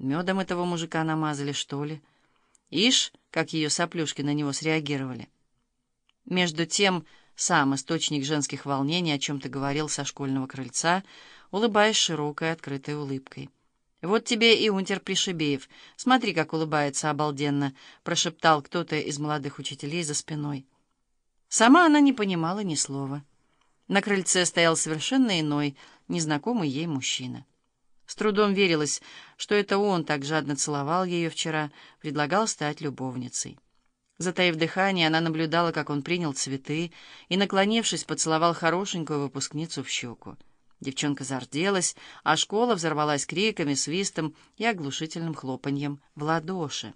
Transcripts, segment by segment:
Медом этого мужика намазали, что ли? Ишь, как ее соплюшки на него среагировали. Между тем, сам источник женских волнений о чем-то говорил со школьного крыльца, улыбаясь широкой открытой улыбкой. «Вот тебе и унтер Пришибеев. Смотри, как улыбается обалденно», — прошептал кто-то из молодых учителей за спиной. Сама она не понимала ни слова. На крыльце стоял совершенно иной, незнакомый ей мужчина. С трудом верилось, что это он так жадно целовал ее вчера, предлагал стать любовницей. Затаив дыхание, она наблюдала, как он принял цветы и, наклонившись, поцеловал хорошенькую выпускницу в щеку. Девчонка зарделась, а школа взорвалась криками, свистом и оглушительным хлопаньем в ладоши.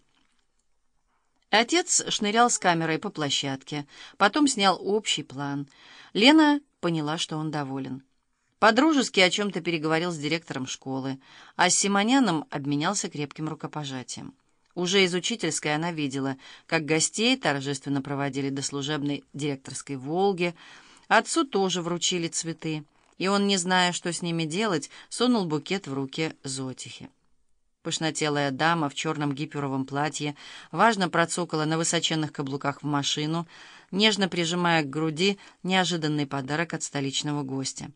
Отец шнырял с камерой по площадке, потом снял общий план. Лена поняла, что он доволен. Подружески о чем-то переговорил с директором школы, а с Симоняном обменялся крепким рукопожатием. Уже из учительской она видела, как гостей торжественно проводили до служебной директорской «Волги», отцу тоже вручили цветы, и он, не зная, что с ними делать, сунул букет в руки Зотихи. Пышнотелая дама в черном гиперовом платье важно процокала на высоченных каблуках в машину, нежно прижимая к груди неожиданный подарок от столичного гостя.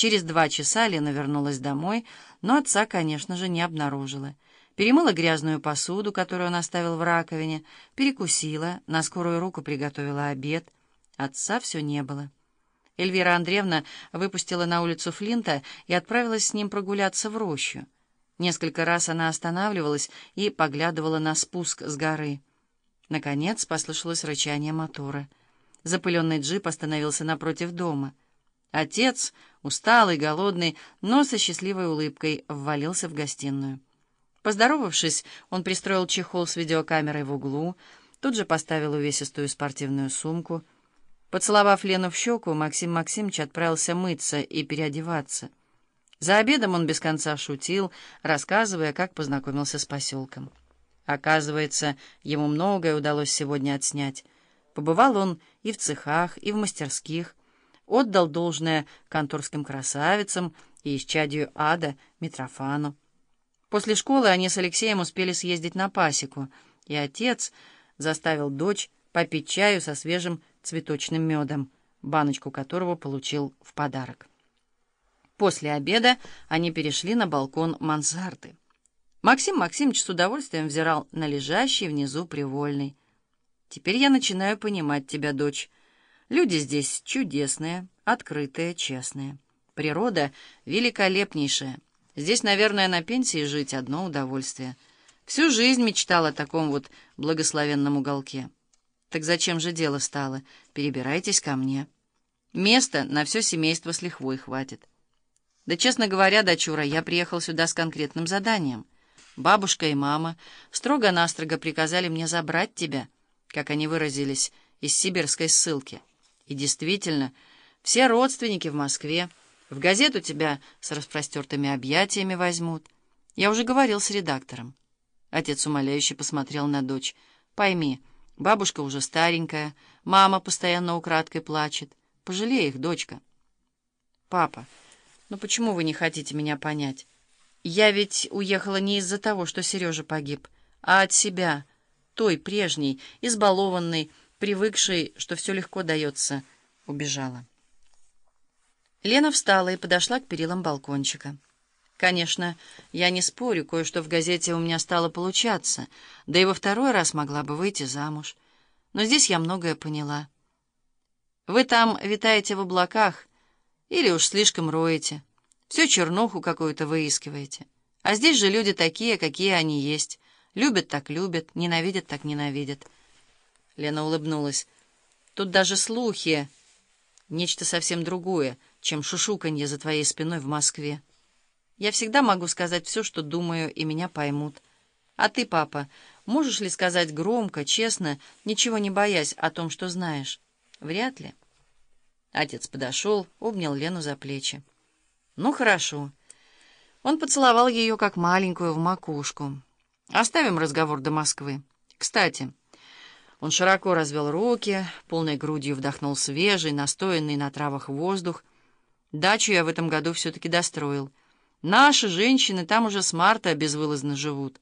Через два часа Лена вернулась домой, но отца, конечно же, не обнаружила. Перемыла грязную посуду, которую он оставил в раковине, перекусила, на скорую руку приготовила обед. Отца все не было. Эльвира Андреевна выпустила на улицу Флинта и отправилась с ним прогуляться в рощу. Несколько раз она останавливалась и поглядывала на спуск с горы. Наконец послышалось рычание мотора. Запыленный джип остановился напротив дома. Отец, усталый, голодный, но со счастливой улыбкой, ввалился в гостиную. Поздоровавшись, он пристроил чехол с видеокамерой в углу, тут же поставил увесистую спортивную сумку. Поцеловав Лену в щеку, Максим Максимович отправился мыться и переодеваться — за обедом он без конца шутил, рассказывая, как познакомился с поселком. Оказывается, ему многое удалось сегодня отснять. Побывал он и в цехах, и в мастерских, отдал должное конторским красавицам и исчадию ада Митрофану. После школы они с Алексеем успели съездить на пасеку, и отец заставил дочь попить чаю со свежим цветочным медом, баночку которого получил в подарок. После обеда они перешли на балкон мансарды. Максим Максимович с удовольствием взирал на лежащий внизу привольный. «Теперь я начинаю понимать тебя, дочь. Люди здесь чудесные, открытые, честные. Природа великолепнейшая. Здесь, наверное, на пенсии жить одно удовольствие. Всю жизнь мечтал о таком вот благословенном уголке. Так зачем же дело стало? Перебирайтесь ко мне. Места на все семейство с лихвой хватит. Да, честно говоря, дочура, я приехал сюда с конкретным заданием. Бабушка и мама строго-настрого приказали мне забрать тебя, как они выразились, из сибирской ссылки. И действительно, все родственники в Москве, в газету тебя с распростертыми объятиями возьмут. Я уже говорил с редактором. Отец умоляюще посмотрел на дочь. Пойми, бабушка уже старенькая, мама постоянно украдкой плачет. Пожалей их, дочка. Папа, «Но почему вы не хотите меня понять? Я ведь уехала не из-за того, что Сережа погиб, а от себя, той прежней, избалованной, привыкшей, что все легко дается, убежала». Лена встала и подошла к перилам балкончика. Конечно, я не спорю, кое-что в газете у меня стало получаться, да и во второй раз могла бы выйти замуж. Но здесь я многое поняла. Вы там витаете в облаках, или уж слишком роете. Все чернуху какую-то выискиваете. А здесь же люди такие, какие они есть. Любят так любят, ненавидят так ненавидят. Лена улыбнулась. Тут даже слухи. Нечто совсем другое, чем шушуканье за твоей спиной в Москве. Я всегда могу сказать все, что думаю, и меня поймут. А ты, папа, можешь ли сказать громко, честно, ничего не боясь о том, что знаешь? Вряд ли. Отец подошел, обнял Лену за плечи. «Ну, хорошо». Он поцеловал ее, как маленькую, в макушку. «Оставим разговор до Москвы. Кстати...» Он широко развел руки, полной грудью вдохнул свежий, настоянный на травах воздух. Дачу я в этом году все-таки достроил. Наши женщины там уже с марта безвылазно живут.